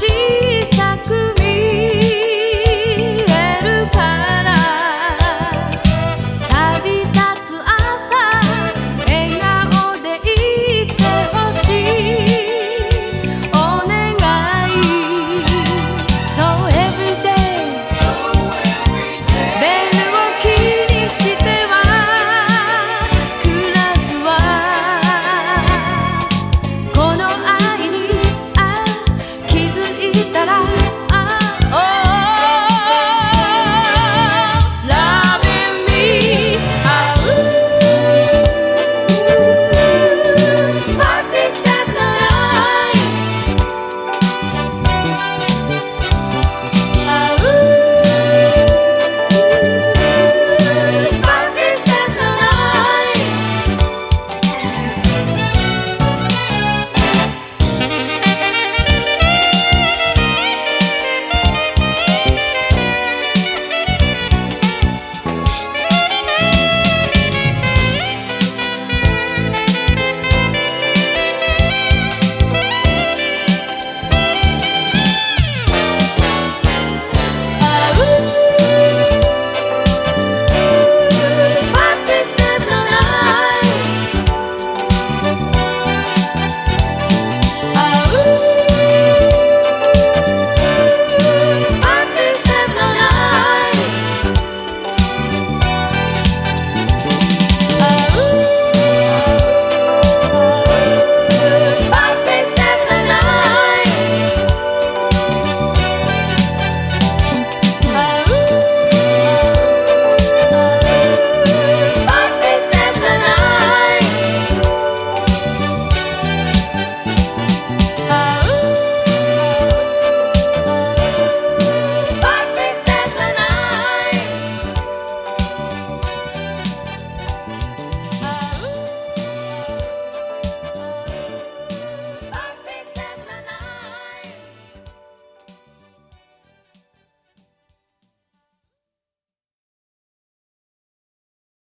Jesus.